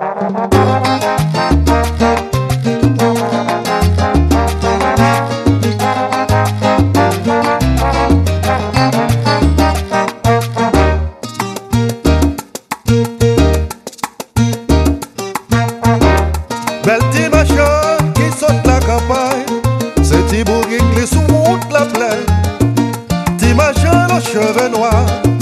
Belle dimanche qui saute la campagne, c'est des qui sont la plaine, des dimanche aux cheveux noirs.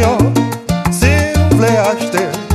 eu Simple aștept.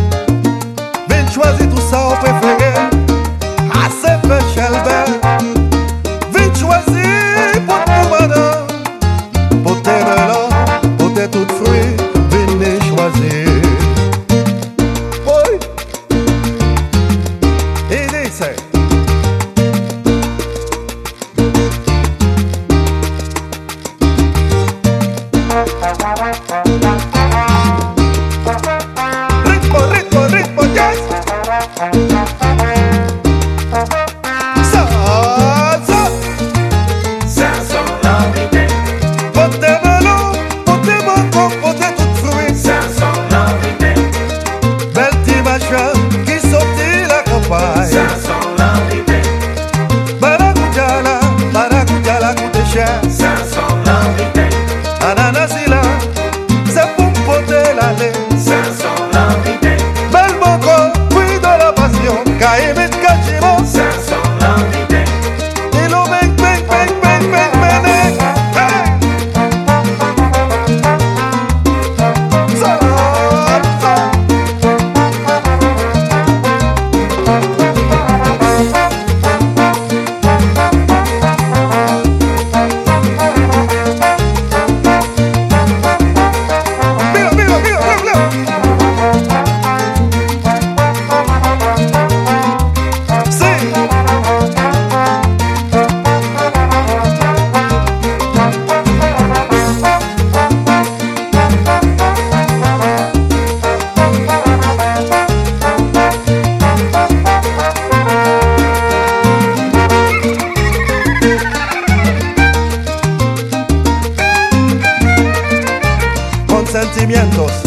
sentimientos.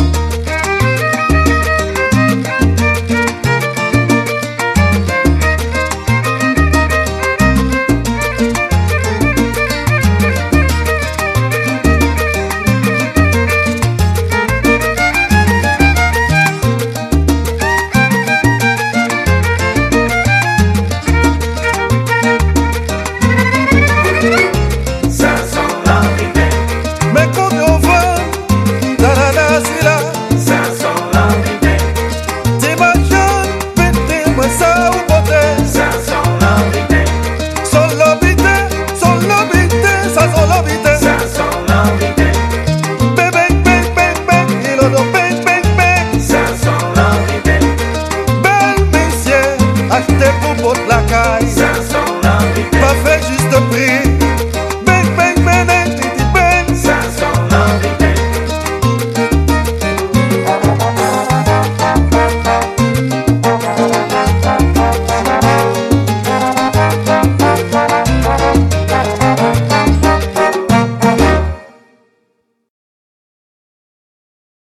500.